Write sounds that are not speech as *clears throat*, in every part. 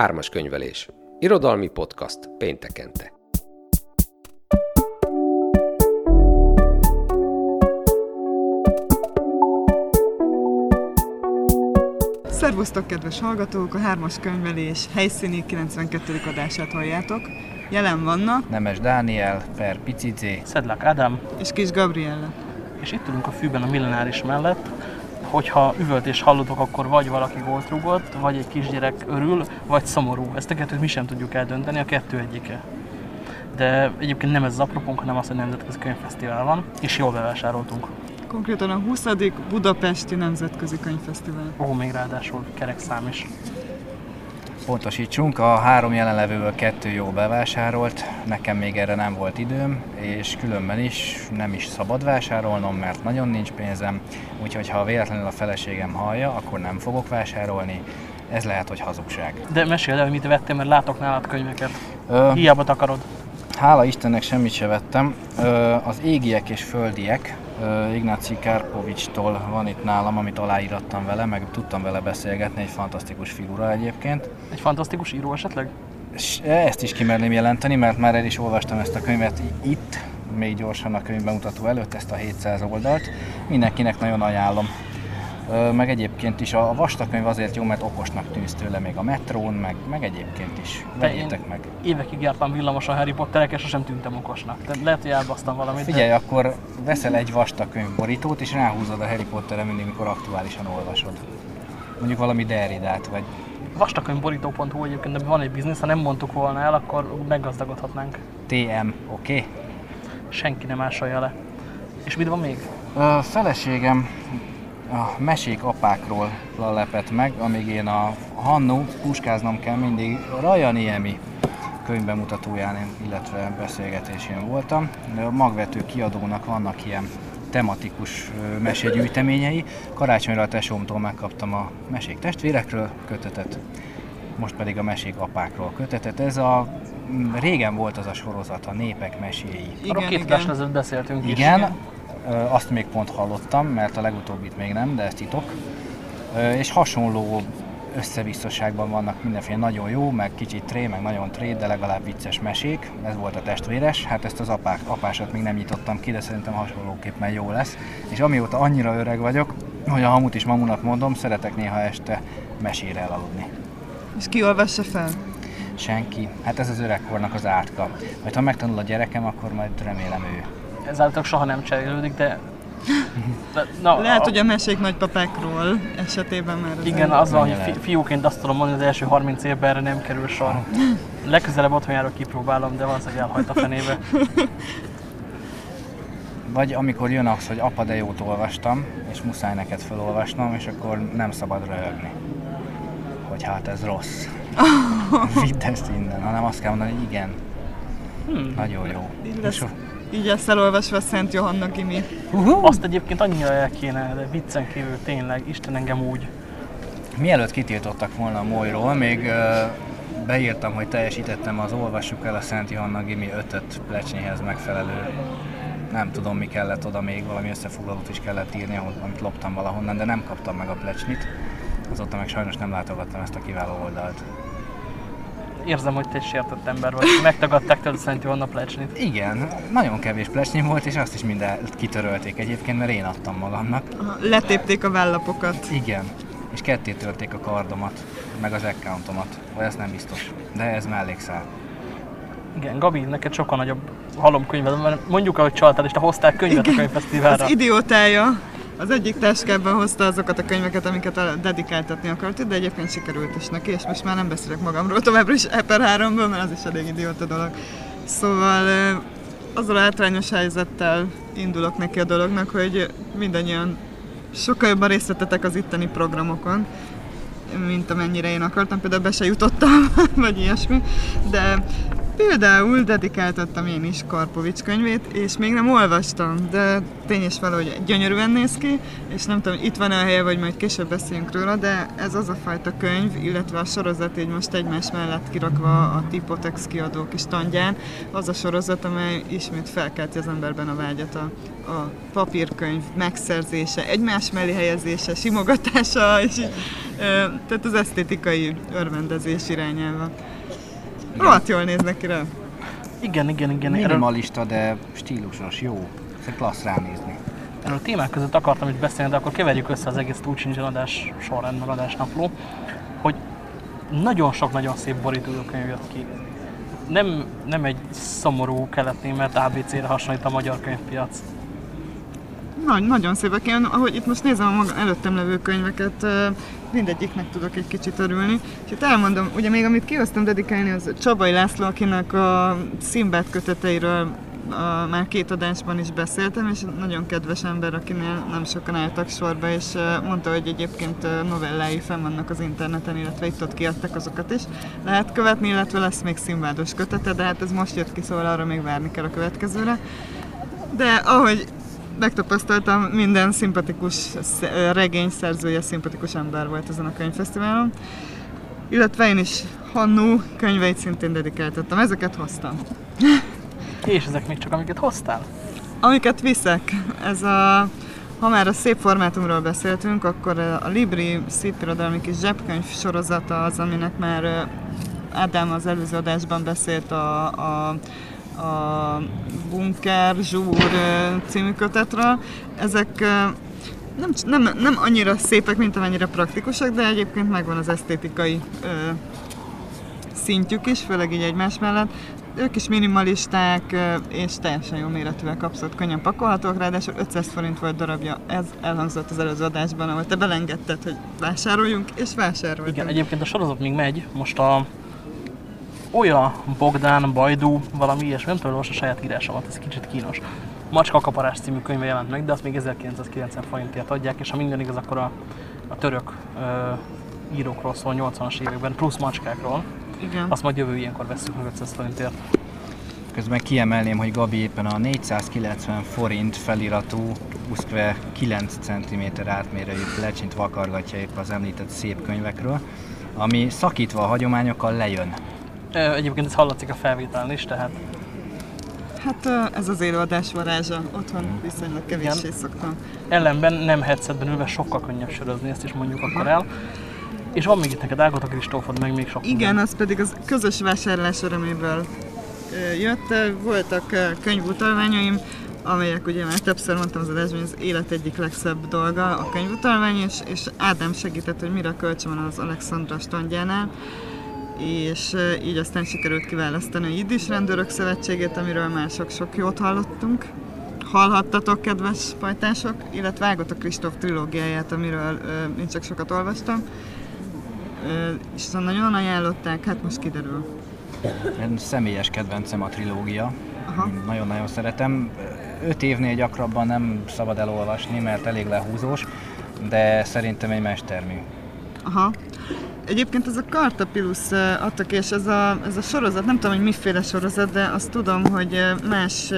Ármas könyvelés. Irodalmi podcast péntekente. Szervusztok, kedves hallgatók! A Hármas könyvelés helyszíni 92. adását halljátok. Jelen vannak Nemes Dániel, Per Picicé, Szedlák Ádám, és Kis Gabriella. és itt ülünk a fűben a millenáris mellett. Hogyha üvöltés hallotok, akkor vagy valaki gólt rúgott, vagy egy kisgyerek örül, vagy szomorú. Ezt a kettőt mi sem tudjuk eldönteni, a kettő egyike. De egyébként nem ez az apropónk, hanem az, hogy nemzetközi könyvfesztivál van, és jól bevásároltunk. Konkrétan a 20. Budapesti Nemzetközi Könyvfesztivál. Ó, még ráadásul kerek szám is. Pontosítsunk, a három jelenlevőből kettő jó bevásárolt, nekem még erre nem volt időm, és különben is nem is szabad vásárolnom, mert nagyon nincs pénzem, úgyhogy ha véletlenül a feleségem hallja, akkor nem fogok vásárolni, ez lehet, hogy hazugság. De meséld el, hogy mit vettél, mert látok nálad könyveket. Ö, Hiába takarod. hála Istennek semmit se vettem. Ö, az égiek és földiek Ignáci Kárpovicstól van itt nálam, amit aláírattam vele, meg tudtam vele beszélgetni, egy fantasztikus figura egyébként. Egy fantasztikus író esetleg? És ezt is kimerném jelenteni, mert már el is olvastam ezt a könyvet itt, még gyorsan a könyvbemutató előtt, ezt a 700 oldalt. Mindenkinek nagyon ajánlom. Meg egyébként is a vastag könyv azért jó, mert okosnak tűnsz tőle még a metrón, meg, meg egyébként is. Vegyétek meg. Évekig jártam villamosan Harry Potterek, és sosem tűntem okosnak. De lehet, hogy elbasztam valamit. de- Figyelj, akkor veszel egy vastag könyvborítót, és ráhúzod a Harry Potterre mindig, mikor aktuálisan olvasod. Mondjuk valami Derridát, vagy vastakönyvborító.hu egyébként, de van egy biznisz, ha nem mondtuk volna el, akkor meggazdagodhatnánk. TM, oké? Okay? Senki nem ásolja le. És mit van még? Ö, feleségem a mesék apákról lepett meg, amíg én a Hannu puskáznom kell mindig Raja Niemi könyvbemutatóján, illetve beszélgetésén voltam. A magvető kiadónak vannak ilyen tematikus meségyűjteményei. Karácsonyra a tesómtól megkaptam a mesék testvérekről kötetet, most pedig a mesék apákról kötetet. Ez a régen volt az a sorozat, a népek meséi. Arról két igen. beszéltünk is. Igen, azt még pont hallottam, mert a legutóbbit még nem, de ez titok. És hasonló összevisszaságban vannak mindenféle nagyon jó, meg kicsit tré, meg nagyon tré, de legalább vicces mesék. Ez volt a testvéres. Hát ezt az apák, apásat még nem nyitottam ki, de szerintem hasonlóképpen jó lesz. És amióta annyira öreg vagyok, hogy a hamut is mamunak mondom, szeretek néha este mesére elaludni. És ki olvassa fel? Senki. Hát ez az öregkornak az átka. Majd ha megtanul a gyerekem, akkor majd remélem ő. Ezáltal soha nem cserélődik, de... de na, Lehet, hogy a mesék nagypapákról esetében már az Igen, az van, hogy fi- fiúként azt tudom mondani, az első 30 évben erre nem kerül sor. Legközelebb otthon járok, kipróbálom, de valószínűleg elhajt a fenébe. Vagy amikor jön az, hogy apa de jót olvastam, és muszáj neked felolvasnom, és akkor nem szabad röhögni. Hogy hát ez rossz. *laughs* Vidd ezt innen, hanem azt kell mondani, hogy igen, Hmm. nagyon jó. Így lesz, És így lesz elolvasva a Szent Johanna Gimi. Azt egyébként annyira el kéne, de viccen kívül tényleg, Isten engem úgy. Mielőtt kitiltottak volna a molyról, még ö, beírtam, hogy teljesítettem az Olvassuk el a Szent Johanna Gimi 5 plecsnyéhez megfelelő nem tudom mi kellett oda még, valami összefoglalót is kellett írni, amit loptam valahonnan, de nem kaptam meg a plecsnit. Azóta meg sajnos nem látogattam ezt a kiváló oldalt. Érzem, hogy te egy sértett ember vagy. Megtagadták tőled Szent Johanna plecsnit. Igen, nagyon kevés plecsnyim volt, és azt is minden kitörölték egyébként, mert én adtam magamnak. Letépték a vállapokat. Igen, és ketté törték a kardomat, meg az accountomat, vagy ez nem biztos, de ez mellékszál. Igen, Gabi, neked sokkal nagyobb halomkönyved, mert mondjuk, ahogy csaltál, és te hoztál könyvet a könyvfesztiválra. Az idiótája az egyik táskában hozta azokat a könyveket, amiket a- dedikáltatni akart, de egyébként sikerült is neki, és most már nem beszélek magamról továbbra is Eper 3-ból, mert az is elég idióta dolog. Szóval azzal a hátrányos helyzettel indulok neki a dolognak, hogy mindannyian sokkal jobban részt vettetek az itteni programokon, mint amennyire én akartam, például be se jutottam, *laughs* vagy ilyesmi, de Például dedikáltattam én is Karpovics könyvét, és még nem olvastam, de tény is valahogy gyönyörűen néz ki, és nem tudom, itt van a helye, vagy majd később beszéljünk róla, de ez az a fajta könyv, illetve a sorozat így most egymás mellett kirakva a Tipotex kiadók is tandján, az a sorozat, amely ismét felkelti az emberben a vágyat a, a papírkönyv megszerzése, egymás mellé helyezése, simogatása, és tehát az esztétikai örvendezés irányába. Rohadt jól néznek ki rá. Igen, igen, igen. Minimalista, de stílusos, jó. Ez klassz ránézni. erről a témák között akartam is beszélni, de akkor keverjük össze az egész túlcsincsen adás sorrend, meg adásnapló, hogy nagyon sok nagyon szép borítókönyv jött ki. Nem, nem egy szomorú keletnémet ABC-re hasonlít a magyar könyvpiac. Nagy, nagyon szépek. Én, ahogy itt most nézem a maga előttem levő könyveket, mindegyiknek tudok egy kicsit örülni. És itt elmondom, ugye még amit kihoztam dedikálni, az Csabai László, akinek a Szimbát köteteiről a, már két adásban is beszéltem, és nagyon kedves ember, akinél nem sokan álltak sorba, és mondta, hogy egyébként novellái fenn vannak az interneten, illetve itt ott kiadtak azokat is. Lehet követni, illetve lesz még szimbádos kötete, de hát ez most jött ki, szóval arra még várni kell a következőre. De ahogy megtapasztaltam, minden szimpatikus regény szerzője szimpatikus ember volt ezen a könyvfesztiválon. Illetve én is Hannu könyveit szintén dedikáltattam. Ezeket hoztam. És ezek még csak amiket hoztál? Amiket viszek, ez a ha már a szép formátumról beszéltünk, akkor a Libri szép irodalmi kis zsebkönyv sorozata az, aminek már Ádám az előző adásban beszélt a, a a Bunker Zsúr című kötetről. Ezek nem, nem, nem annyira szépek, mint amennyire praktikusak, de egyébként megvan az esztétikai ö, szintjük is, főleg így egymás mellett. Ők is minimalisták, ö, és teljesen jó méretűek, abszolút könnyen pakolhatók, ráadásul 500 forint volt darabja, ez elhangzott az előző adásban, ahol te belengedted, hogy vásároljunk, és vásároltunk. Igen, egyébként a sorozat még megy, most a Olyan Bogdán, Bajdú, valami ilyesmi, nem tudom, most a saját írásomat, ez kicsit kínos. Macska kaparás című könyve jelent meg, de azt még 1990 forintért adják, és ha minden igaz, akkor a, a török ö, írókról szól 80-as években, plusz macskákról. Igen. Azt majd jövő ilyenkor veszünk meg 500 forintért. Közben kiemelném, hogy Gabi éppen a 490 forint feliratú, 9 cm átmérőjű plecsint vakargatja épp az említett szép könyvekről, ami szakítva a hagyományokkal lejön. Egyébként ez hallatszik a felvételen is, tehát Hát ez az élőadás varázsa. Otthon viszonylag kevéssé Igen. szoktam. ellenben nem headsetben ülve sokkal könnyebb sörözni, ezt is mondjuk akkor el. És van még itt neked Ágota Kristófod, meg még sok Igen, minden. az pedig az közös vásárlás öröméből jött. Voltak könyvutalványaim, amelyek ugye már többször mondtam az adásban, az élet egyik legszebb dolga a könyvutalvány, és, és Ádám segített, hogy mire kölcsön az Alexandra standjánál és így aztán sikerült kiválasztani a Jiddis Rendőrök Szövetségét, amiről már sok-sok jót hallottunk. Hallhattatok, kedves pajtások, illetve Ágota Kristóf trilógiáját, amiről én csak sokat olvastam. És azon nagyon ajánlották, hát most kiderül. Én személyes kedvencem a trilógia. Nagyon-nagyon szeretem. Öt évnél gyakrabban nem szabad elolvasni, mert elég lehúzós, de szerintem egy mestermű. Aha. Egyébként ez a adta ki, és ez a, ez a sorozat, nem tudom, hogy miféle sorozat, de azt tudom, hogy más,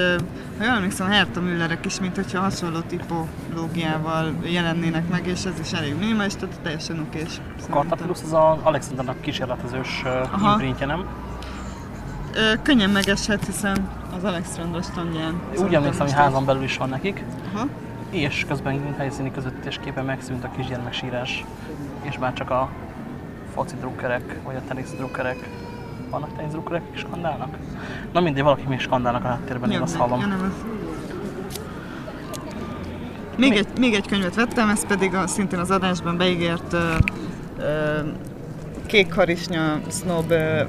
ha jól emlékszem, Herta Müllerek is, mint hogyha hasonló tipológiával jelennének meg, és ez is elég minimális, tehát teljesen okés. Kartapilus az a Alexandernak kísérletezős imprintje, nem? Ö, könnyen megeshet, hiszen az Alexandra standján. Úgy emlékszem, hogy házon belül is van nekik, Aha. és közben helyszíni közvetítésképpen megszűnt a kisgyermek sírás, és már csak a foci drukkerek, vagy a tenisz drukkerek, vannak tenisz drukkerek, akik skandálnak? Na mindegy, valaki még skandálnak a háttérben, én azt hallom. nem. Még egy, még egy könyvet vettem, ez pedig a, szintén az adásban beígért uh, uh, Kék Harisnya Snob uh,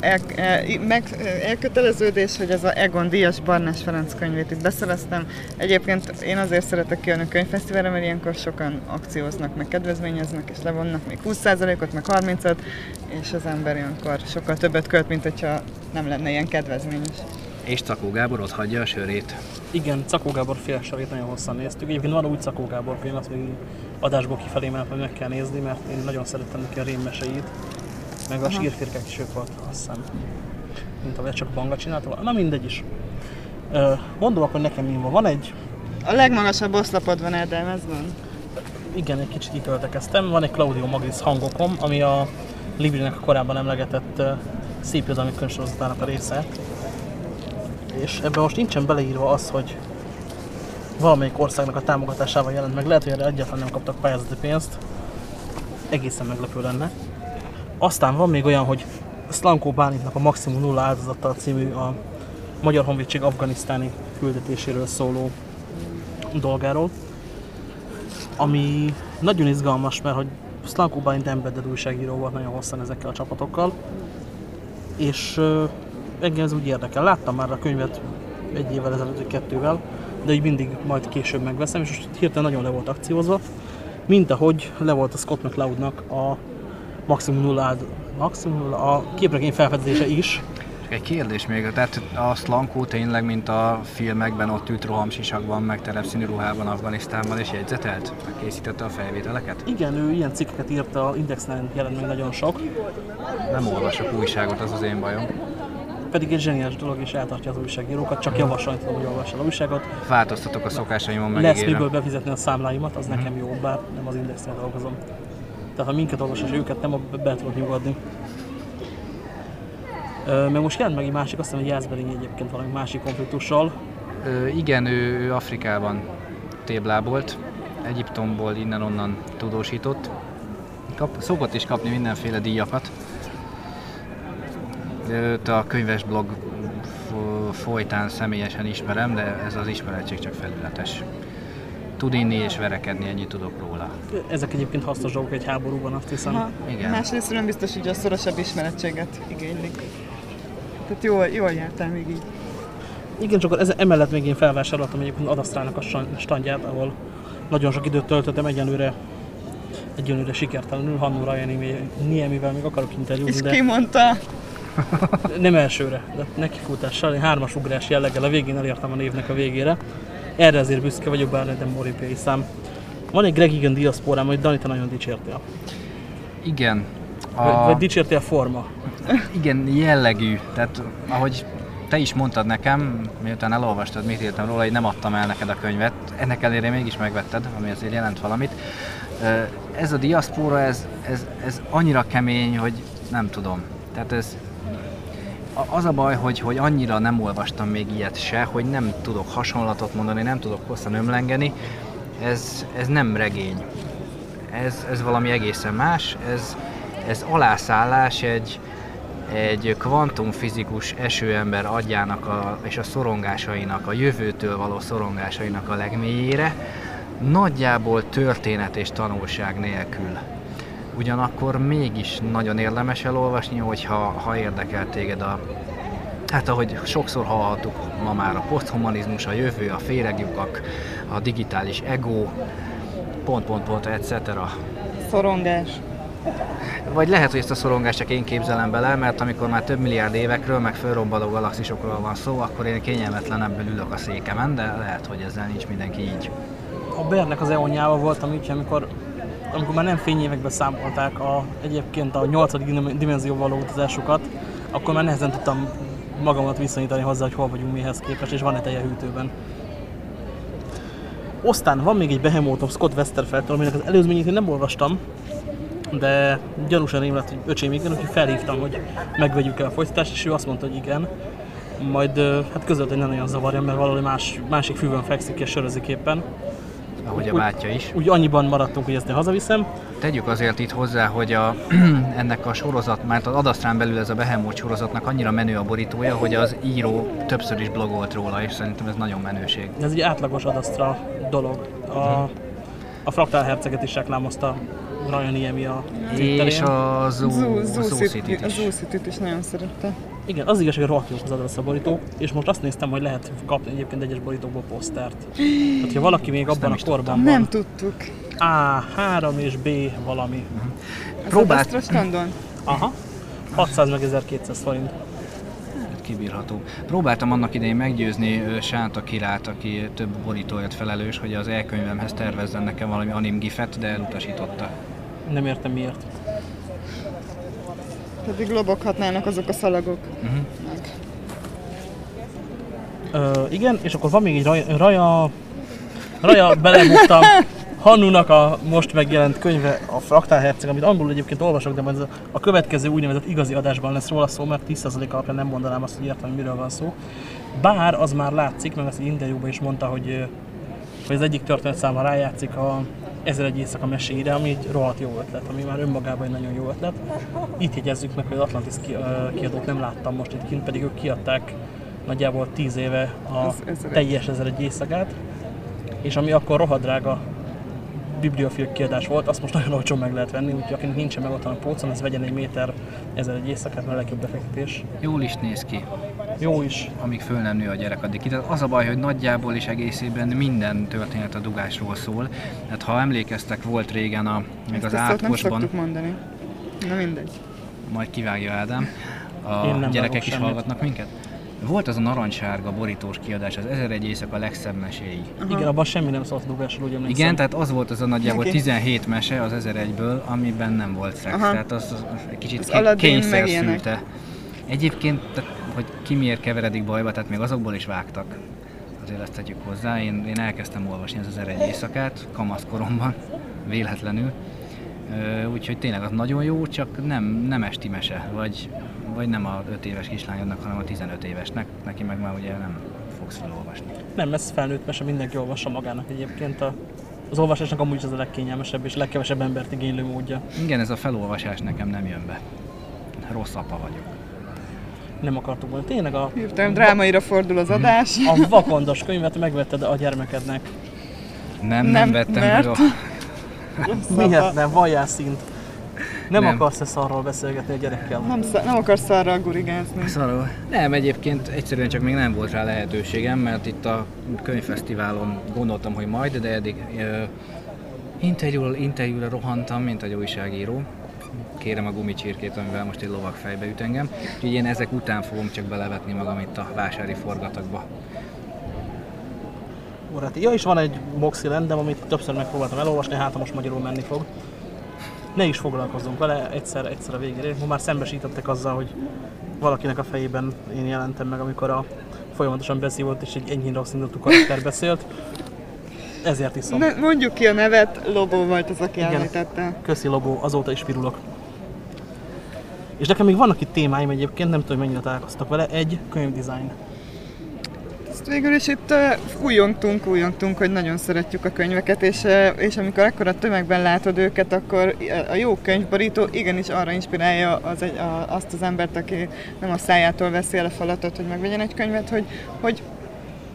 el, el, meg, elköteleződés, hogy ez a Egon Díjas Barnás Ferenc könyvét itt beszereztem. Egyébként én azért szeretek kijönni a könyvfesztiválra, mert ilyenkor sokan akcióznak, meg kedvezményeznek, és levonnak még 20%-ot, meg 30-at, és az ember ilyenkor sokkal többet költ, mint hogyha nem lenne ilyen kedvezményes. És Cakó Gábor ott hagyja a sörét. Igen, Cakó Gábor félsarét nagyon hosszan néztük. Egyébként van úgy Cakó Gábor könyv, azt még adásból kifelé mellett majd meg kell nézni, mert én nagyon szerettem neki a rémmeseit, meg a sírfirkák is ők volt, azt hiszem. mint ahogy csak a banga csinálta. Na mindegy is. Mondom akkor nekem mi van. Van egy, A legmagasabb oszlopod van Edelmezben? igen, egy kicsit kitöltekeztem, van egy Claudio Magris hangokom, ami a Librinek a korábban emlegetett uh, szép irodalmi könyvsorozatának a része. És ebben most nincsen beleírva az, hogy valamelyik országnak a támogatásával jelent meg. Lehet, hogy erre egyáltalán nem kaptak pályázati pénzt. Egészen meglepő lenne. Aztán van még olyan, hogy Slanko Bálintnak a Maximum Nulla áldozattal című a Magyar Honvédség afganisztáni küldetéséről szóló dolgáról, ami nagyon izgalmas, mert hogy Slanko Bálint embedded újságíró volt nagyon hosszan ezekkel a csapatokkal, és engem ez úgy érdekel. Láttam már a könyvet egy évvel ezelőtt, kettővel, de így mindig majd később megveszem, és most hirtelen nagyon le volt akciózva, mint ahogy le volt a Scott McCloudnak a Maximum Nulla, Maximum Nulla a képregény felfedezése is, Csak egy kérdés még, tehát a Slankó tényleg, mint a filmekben ott ült rohamsisakban, meg terepszínű ruhában Afganisztánban, és jegyzetelt? Meg készítette a felvételeket? Igen, ő ilyen cikkeket írt, a Indexen jelent meg nagyon sok, Nem olvasok újságot, az az én bajom. pedig egy zseniális dolog, és eltartja az újságírókat, csak javasolni tudom, hogy olvassa el a újságot. Változtatok a szokásaimon, Lesz megígérem. miből befizetni a számláimat, az nekem jó, bár nem az Indexnél dolgozom. Tehát ha minket olvas, őket nem, be tudok nyugodni. Meg most jelent meg egy másik, azt hiszem, hogy Jászberény egyébként valami másik konfliktussal. Ö, igen, ő, ő Afrikában téblábolt, Egyiptomból innen-onnan tudósított. Kap, szokott is kapni mindenféle díjakat. Őt a könyves blog fo- folytán személyesen ismerem, de ez az ismeretség csak felületes. Tud inni és verekedni, ennyit tudok róla. Ezek egyébként hasznos dolgok egy háborúban, azt hiszem. Ha, Igen. Másrészt nem biztos, hogy a szorosabb ismerettséget igénylik. Tehát jól, jól jártál még így. Igen, csak ez, emellett még én felvásároltam egyébként Adasztrának a stan- standját, ahol nagyon sok időt töltöttem egyenlőre egyenlőre sikertelenül, Hannu Rajani Niemivel még akarok interjúzni, És de ki mondta? nem elsőre, de nekifutással, én hármas ugrás jelleggel a végén elértem a névnek a végére. Erre azért büszke vagyok, bár nem olimpiai szám. Van egy Greg Egan diaszporám, hogy Dani, te nagyon dicsértél. Igen. A... A, Vagy dicsértél forma. igen, jellegű. Tehát ahogy te is mondtad nekem, miután elolvastad, mit írtam róla, hogy nem adtam el neked a könyvet. Ennek ellenére mégis megvetted, ami azért jelent valamit. Ez a diaszpóra, ez, ez, ez annyira kemény, hogy nem tudom. Tehát ez, az a baj, hogy, hogy annyira nem olvastam még ilyet se, hogy nem tudok hasonlatot mondani, nem tudok hosszan ömlengeni. Ez, ez nem regény. Ez, ez valami egészen más. Ez, ez alászállás egy, egy kvantumfizikus esőember agyának a, és a szorongásainak, a jövőtől való szorongásainak a legmélyére, nagyjából történet és tanulság nélkül. Ugyanakkor mégis nagyon érdemes elolvasni, hogyha ha érdekel téged a, Hát ahogy sokszor hallhattuk ma már a poszthumanizmus, a jövő, a féregjukak, a digitális ego, pont, pont, pont, etc. Szorongás. Vagy lehet, hogy ezt a szorongást csak én képzelem bele, mert amikor már több milliárd évekről, meg fölrobbaló galaxisokról van szó, akkor én kényelmetlenebből ülök a székemen, de lehet, hogy ezzel nincs mindenki így. A Bernek az eonjával voltam így, amikor, amikor már nem fényévekben számolták a, egyébként a 8. dimenzióval való utazásukat, akkor már nehezen tudtam magamat viszonyítani hozzá, hogy hol vagyunk mihez képest, és van-e teje hűtőben. Aztán van még egy Behemoth Scott Westerfeldtől, aminek az előzményét én nem olvastam, de gyanúsan rém lett, hogy öcsém igen, úgyhogy felhívtam, hogy megvegyük el a folytatást, és ő azt mondta, hogy igen. Majd hát közölt, hogy nem nagyon zavarja, mert valami más, másik fűvön fekszik és sörözik éppen. Ahogy a Úgy- bátyja is. Úgy annyiban maradtunk, hogy ezt én hazaviszem. Tegyük azért itt hozzá, hogy a, *clears throat* ennek a sorozat, mert az Adasztrán belül ez a Behemoth sorozatnak annyira menő a borítója, hogy az író többször is blogolt róla, és szerintem ez nagyon menőség. Ez egy átlagos adasztra dolog. A, a Fraktál Herceget is reklámozta Ryan Iemi a. És a a is. Nagyon szerette. Igen, az igaz, hogy rohadt jók az adasztra borítók, és most azt néztem, hogy lehet kapni egyébként egyes borítókból posztert. Tehát, ha valaki még abban nem a korban Nem van, tudtuk. A3 és B valami. Az Próbált- standon? Aha. 600 meg 1200 forint. kibírható. Próbáltam annak idején meggyőzni Sánta Kirát, aki több borítóért felelős, hogy az elkönyvemhez tervezzen nekem valami anim gifet, de elutasította. Nem értem miért. Pedig loboghatnának azok a szalagok. Uh-huh. Meg. Ö, igen, és akkor van még egy Raja, Raja, Raja belemuttam *laughs* Hannunak a most megjelent könyve, a Fraktál Herceg, amit angolul egyébként olvasok, de majd ez a- következő úgynevezett igazi adásban lesz róla szó, mert 10% alapján nem mondanám azt, hogy értem, hogy miről van szó. Bár az már látszik, meg azt egy interjúban is mondta, hogy, hogy az egyik történetszáma rájátszik a 1001 éjszaka meséire, ami egy rohadt jó ötlet, ami már önmagában egy nagyon jó ötlet. Itt jegyezzük meg, hogy az Atlantis ki- ö, kiadót nem láttam most itt kint, pedig ők kiadták nagyjából 10 éve a 1001. teljes 1001 éjszakát, és ami akkor rohadrága bibliofil kiadás volt, azt most nagyon olcsón meg lehet venni, úgyhogy akinek nincsen meg otthon a pócon, az vegyen egy méter 1001 éjszakát, mert a legjobb befektetés. Jól is néz ki, Jó is. amíg föl nem nő a gyerek addig. Tehát az a baj, hogy nagyjából és egészében minden történet a dugásról szól. Tehát ha emlékeztek, volt régen a, még az nem átkosban, szoktuk mondani. Na mindegy. majd kivágja Ádám, a Én nem gyerekek is semmit. hallgatnak minket. Volt az a narancssárga borítós kiadás, az 1001 éjszaka legszebb meséi. Igen, abban semmi nem szólt dugásról, úgy emlékszem. Igen, tehát az volt az a nagyjából Neki. 17 mese az 1001-ből, amiben nem volt szex. Aha. Tehát az, az egy kicsit Az ké- kényszer szülte. Egyébként, tehát, hogy ki miért keveredik bajba, tehát még azokból is vágtak. Azért ezt tegyük hozzá. Én, én elkezdtem olvasni az 1001 éjszakát, kamaszkoromban, véletlenül. Úgyhogy tényleg az nagyon jó, csak nem, nem esti mese, vagy, vagy nem a 5 éves kislányodnak, hanem a 15 évesnek. Neki meg már ugye nem fogsz felolvasni. Nem, ez felnőtt mese, mindenki olvassa magának egyébként. A, az olvasásnak amúgy az a legkényelmesebb és legkevesebb embert igénylő módja. Igen, ez a felolvasás nekem nem jön be. Rossz apa vagyok. Nem akartuk volna. Tényleg a, Hirtelen drámaira fordul az adás. a vakondos könyvet megvetted a gyermekednek. Nem, nem, Nem, vettem mert- meg a... Miért nem? Valljál szint. Nem, Nem. akarsz ezt arról beszélgetni a gyerekkel? Nem, sz- nem akarsz arra gurigázni. Szarul. Nem, egyébként egyszerűen csak még nem volt rá lehetőségem, mert itt a könyvfesztiválon gondoltam, hogy majd, de eddig uh, interjúra, interjúra rohantam, mint egy újságíró. Kérem a gumicsirkét, amivel most egy lovak fejbe üt engem. Úgyhogy én ezek után fogom csak belevetni magam itt a vásári forgatagba. Baráti. Ja, és van egy Moxie Landem, amit többször megpróbáltam elolvasni, hát most magyarul menni fog. Ne is foglalkozzunk vele, egyszer, egyszer a végére. Ma már szembesítettek azzal, hogy valakinek a fejében én jelentem meg, amikor a folyamatosan beszívott és egy enyhén rossz indulatú karakter beszélt. Ezért iszom. Ne, mondjuk ki a nevet, Lobó volt az, aki Igen. említette. Köszi Lobó, azóta is pirulok. És nekem még vannak itt témáim egyébként, nem tudom, hogy mennyire találkoztak vele. Egy, könyvdesign. Ezt végül is itt uh, újongtunk, újongtunk, hogy nagyon szeretjük a könyveket, és, uh, és amikor ekkora tömegben látod őket, akkor a jó könyvborító igenis arra inspirálja az egy, a, azt az embert, aki nem a szájától veszi el a falatot, hogy megvegyen egy könyvet, hogy, hogy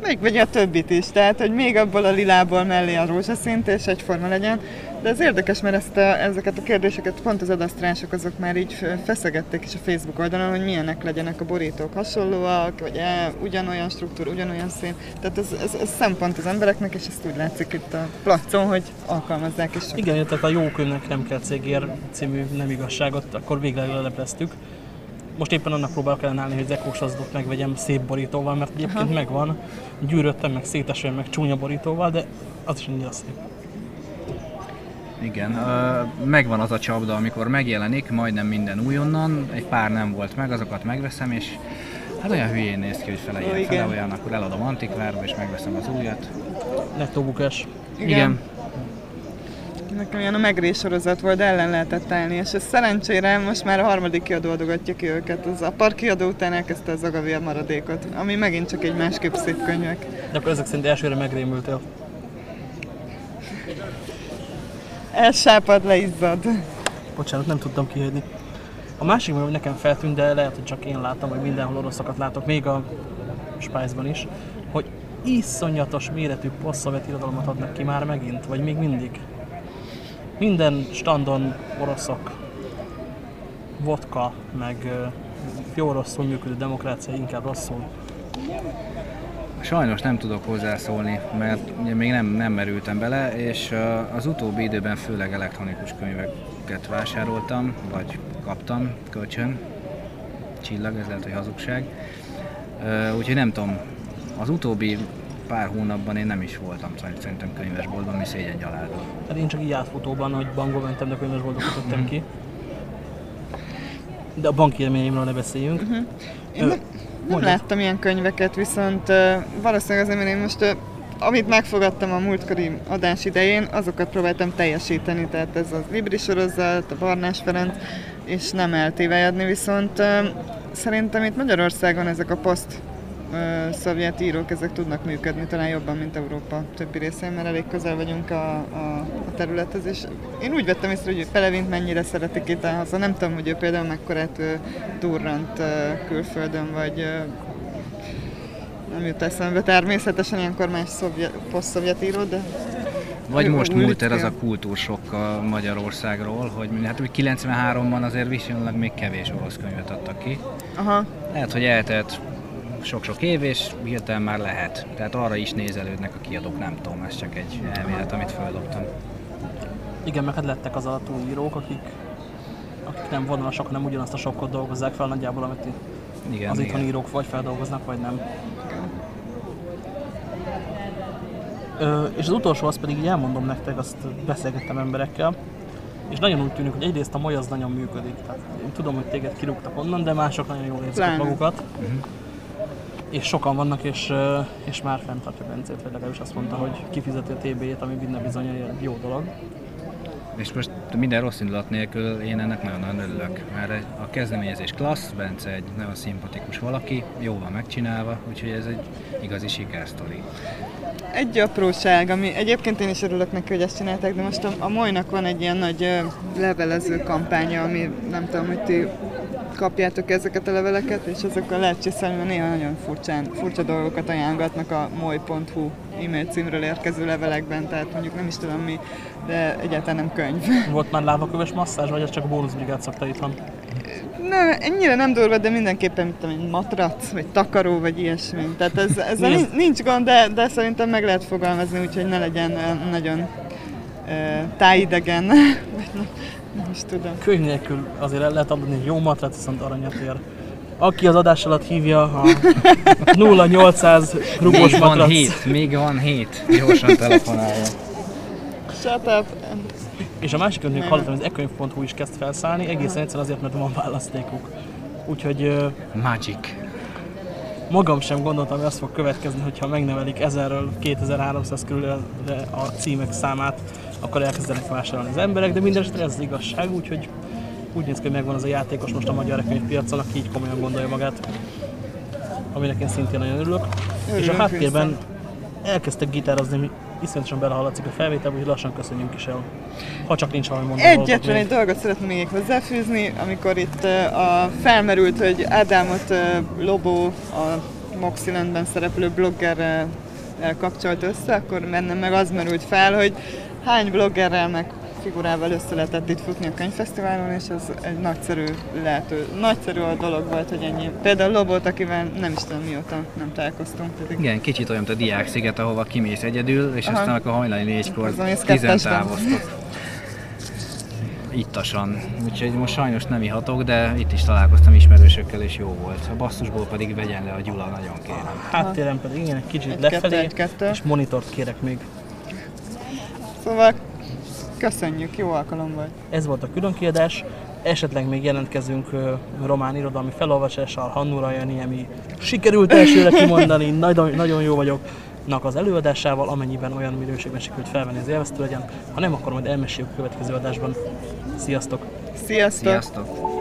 megvegye a többit is, tehát hogy még abból a lilából mellé a rózsaszint, és egyforma legyen. De ez érdekes, mert ezt a, ezeket a kérdéseket pont az adasztrások azok már így feszegették is a Facebook oldalon, hogy milyenek legyenek a borítók hasonlóak, vagy e, ugyanolyan struktúra, ugyanolyan szín. Tehát ez, ez, ez szempont az embereknek, és ezt úgy látszik itt a placon, hogy alkalmazzák is. Igen, tehát a jó könyvnek nem kell cégér című nem igazságot, akkor végleg lelepleztük. Most éppen annak próbálok ellenállni, hogy Zekós azdot megvegyem szép borítóval, mert egyébként Aha. megvan, gyűröttem, meg szétesően, meg csúnya borítóval, de az is annyira szép. Igen, megvan az a csapda, amikor megjelenik, majdnem minden újonnan, egy pár nem volt meg, azokat megveszem, és hát olyan hülyén néz ki, hogy fele Ó, ilyen, igen. fele olyan, akkor eladom antikvárba, és megveszem az újat. Nettó bukás. Igen. Nekem ilyen a megrés sorozat volt, de ellen lehetett állni, és ez szerencsére most már a harmadik kiadó adogatja ki őket. Az a par kiadó után elkezdte az Agavér maradékot, ami megint csak egy másképp szép könyvek. De akkor ezek szerint elsőre megrémültél. Elsápad, leizzad. Bocsánat, nem tudtam kihagyni. A másik, ami nekem feltűnt, de lehet, hogy csak én láttam, hogy mindenhol oroszokat látok, még a Spice-ban is, hogy iszonyatos méretű posztszovjet irodalmat adnak ki már megint, vagy még mindig. Minden standon oroszok, vodka, meg jó rosszul működő demokrácia, inkább rosszul. Sajnos nem tudok hozzászólni, mert ugye még nem, nem merültem bele, és az utóbbi időben főleg elektronikus könyveket vásároltam, vagy kaptam kölcsön. Csillag, ez lehet, hogy hazugság. Úgyhogy nem tudom, az utóbbi pár hónapban én nem is voltam szerintem könyvesboltban, mi szégyen gyalázat. Hát én csak így átfutóban, hogy bankba mentem, de könyvesboltot kötöttem ki. De a banki élményeimről ne beszéljünk. Én Ö, nem, mondjad. láttam ilyen könyveket, viszont uh, valószínűleg azért, mert én most uh, amit megfogadtam a múltkori adás idején, azokat próbáltam teljesíteni, tehát ez az Libri sorozat, a Barnás Ferenc, és nem eltévejedni, viszont uh, szerintem itt Magyarországon ezek a poszt szovjet írók, ezek tudnak működni talán jobban, mint Európa többi részén, mert elég közel vagyunk a, a, a területhez, és én úgy vettem észre, hogy Pelevint mennyire szeretik itt haza. Nem tudom, hogy ő például mekkorát durrant külföldön, vagy nem jut eszembe természetesen ilyenkor más szovjet, poszt-szovjet író, de Vagy most múlt el az a kultúrsokkal Magyarországról, hogy hát úgy 93-ban azért viszonylag még kevés orosz könyvet adtak ki. aha, Lehet, hogy eltelt sok-sok év, és hirtelen már lehet. Tehát arra is nézelődnek a kiadók, nem tudom, ez csak egy elmélet, amit feldobtam. Igen, meg hát lettek az írók, akik, akik nem vonalasok, hanem ugyanazt a sokkot dolgozzák fel nagyjából, amit Igen, az igen. itthoni írók vagy feldolgoznak, vagy nem. Ö, és az utolsó az pedig így elmondom nektek, azt beszélgettem emberekkel, és nagyon úgy tűnik, hogy egyrészt a moly az nagyon működik. Tehát én tudom, hogy téged kirúgtak onnan, de mások nagyon jól érzik magukat. Mhm. És sokan vannak, és, és már fenntartja Bencét, vagy legalábbis azt mondta, hogy kifizeti a TB-jét, ami minden bizony egy jó dolog. És most minden rossz indulat nélkül én ennek nagyon-nagyon örülök, mert a kezdeményezés klassz, Bence egy nagyon szimpatikus valaki, jó van megcsinálva, úgyhogy ez egy igazi sikersztori. Egy apróság, ami egyébként én is örülök neki, hogy ezt csinálták, de most a, a Molynak van egy ilyen nagy levelező kampánya, ami nem tudom, hogy ti kapjátok ezeket a leveleket, és azokkal lehet csiszolni, mert néha nagyon furcsán, furcsa dolgokat ajánlgatnak a moly.hu e-mail címről érkező levelekben, tehát mondjuk nem is tudom mi, de egyáltalán nem könyv. Volt már lávaköves masszázs, vagy ez csak a bónuszbrigát szokta itthon? Nem, ennyire nem durva, de mindenképpen mit tudom, matrac, vagy takaró, vagy ilyesmi. Tehát ez, ez ez? nincs, nincs gond, de, de szerintem meg lehet fogalmazni, úgyhogy ne legyen ö, nagyon ö, tájidegen. Nem, is tudom. könyv nélkül azért el lehet adni egy jó matrac, viszont aranyat ér. Aki az adás alatt hívja a 0800 *laughs* rugós Még van matrac. hét, még van hét, gyorsan telefonálja. Shut up! És a másik könyvnél Nem. hallottam, hogy az ekönyv.hu is kezd felszállni, egészen egyszerűen azért, mert van választékuk. Úgyhogy Magic. magam sem gondoltam, hogy az fog következni, hogyha megnevelik 1000-ről 2300 körül a címek számát, akkor elkezdenek vásárolni az emberek, de minden esetre ez az igazság, úgyhogy úgy néz ki, hogy megvan az a játékos most a magyar könyvpiacon, aki így komolyan gondolja magát, aminek én szintén nagyon örülök. és a Örülünk háttérben elkezdtek gitározni, iszonyatosan belehallatszik a felvétel, úgyhogy lassan köszönjünk is el. Ha csak nincs valami mondani Egyetlen egy dolgot szeretném még hozzáfűzni, amikor itt a, felmerült, hogy Ádámot Lobó, a Moxilandben szereplő bloggerrel el kapcsolt össze, akkor bennem meg az merült fel, hogy hány bloggerrel meg figurával össze lehetett itt futni a könyvfesztiválon, és az egy nagyszerű lehető, nagyszerű a dolog volt, hogy ennyi. Például Lobót, akivel nem is tudom mióta nem találkoztunk. Pedig Igen, kicsit olyan, mint a diák sziget, ahova kimész egyedül, és Aha. aztán akkor hajnali négykor tizen távoztok. Ittasan. Úgyhogy most sajnos nem ihatok, de itt is találkoztam ismerősökkel, és jó volt. A basszusból pedig vegyen le a Gyula, nagyon kérem. Háttéren pedig igen, egy kicsit Egy-kettő, lefelé, egy-kettő. és monitort kérek még. Szóval köszönjük, jó alkalom volt. Ez volt a különkiadás. Esetleg még jelentkezünk román irodalmi felolvasással, Hannu Rajani, ami sikerült elsőre kimondani, *laughs* nagyon, nagyon jó vagyok nak az előadásával, amennyiben olyan minőségben sikerült felvenni az élveztő legyen. Ha nem, akkor majd elmeséljük a következő adásban. Sziasztok! Sziasztok! Sziasztok!